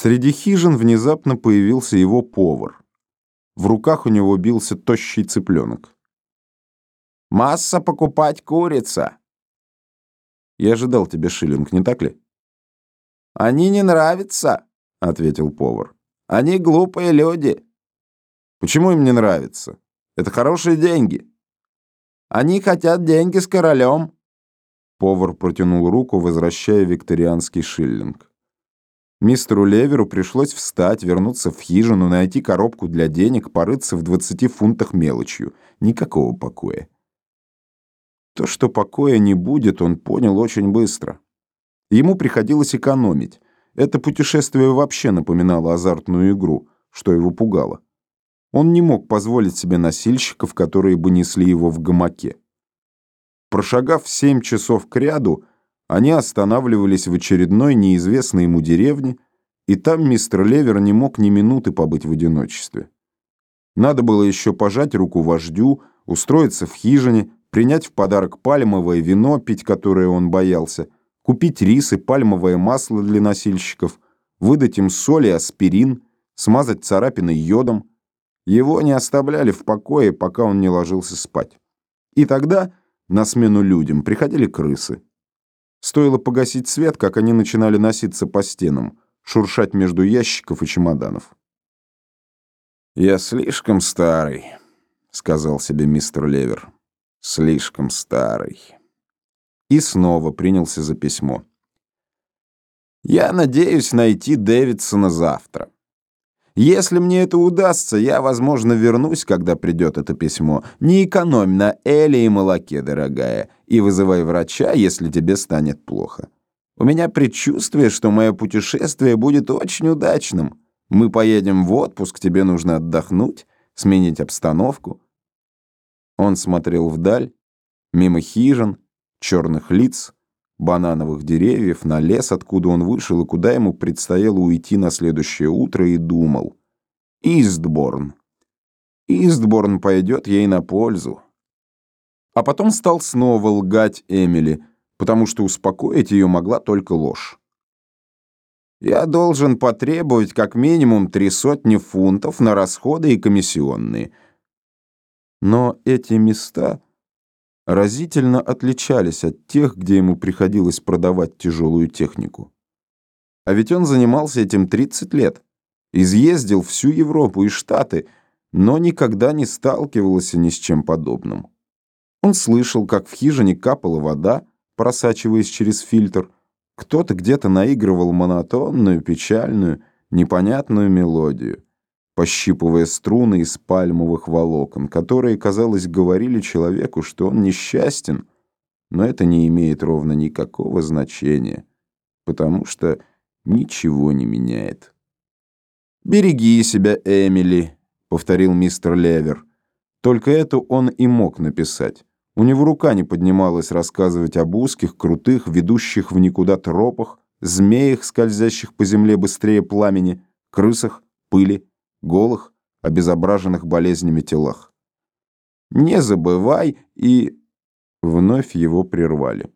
Среди хижин внезапно появился его повар. В руках у него бился тощий цыпленок. «Масса покупать курица!» «Я ожидал тебе шиллинг, не так ли?» «Они не нравятся», — ответил повар. «Они глупые люди». «Почему им не нравится? Это хорошие деньги». «Они хотят деньги с королем». Повар протянул руку, возвращая викторианский шиллинг. Мистеру Леверу пришлось встать, вернуться в хижину, найти коробку для денег, порыться в 20 фунтах мелочью. Никакого покоя. То, что покоя не будет, он понял очень быстро. Ему приходилось экономить. Это путешествие вообще напоминало азартную игру, что его пугало. Он не мог позволить себе носильщиков, которые бы несли его в гамаке. Прошагав семь часов к ряду, они останавливались в очередной неизвестной ему деревне, и там мистер Левер не мог ни минуты побыть в одиночестве. Надо было еще пожать руку вождю, устроиться в хижине, принять в подарок пальмовое вино, пить которое он боялся, купить рис и пальмовое масло для носильщиков, выдать им соль и аспирин, смазать царапины йодом. Его не оставляли в покое, пока он не ложился спать. И тогда на смену людям приходили крысы. Стоило погасить свет, как они начинали носиться по стенам, шуршать между ящиков и чемоданов. «Я слишком старый», — сказал себе мистер Левер. «Слишком старый». И снова принялся за письмо. «Я надеюсь найти Дэвидсона завтра. Если мне это удастся, я, возможно, вернусь, когда придет это письмо. Не экономь на Эле и молоке, дорогая, и вызывай врача, если тебе станет плохо. У меня предчувствие, что мое путешествие будет очень удачным. Мы поедем в отпуск, тебе нужно отдохнуть, сменить обстановку». Он смотрел вдаль, мимо хижин, черных лиц, банановых деревьев, на лес, откуда он вышел и куда ему предстояло уйти на следующее утро, и думал. «Истборн. Истборн пойдет ей на пользу». А потом стал снова лгать Эмили, потому что успокоить ее могла только ложь. «Я должен потребовать как минимум три сотни фунтов на расходы и комиссионные». Но эти места разительно отличались от тех, где ему приходилось продавать тяжелую технику. А ведь он занимался этим 30 лет, изъездил всю Европу и Штаты, но никогда не сталкивался ни с чем подобным. Он слышал, как в хижине капала вода, просачиваясь через фильтр, кто-то где-то наигрывал монотонную, печальную, непонятную мелодию пощипывая струны из пальмовых волокон, которые, казалось, говорили человеку, что он несчастен, но это не имеет ровно никакого значения, потому что ничего не меняет. «Береги себя, Эмили», — повторил мистер Левер. Только это он и мог написать. У него рука не поднималась рассказывать об узких, крутых, ведущих в никуда тропах, змеях, скользящих по земле быстрее пламени, крысах, пыли, голых, обезображенных болезнями телах. «Не забывай» и... Вновь его прервали.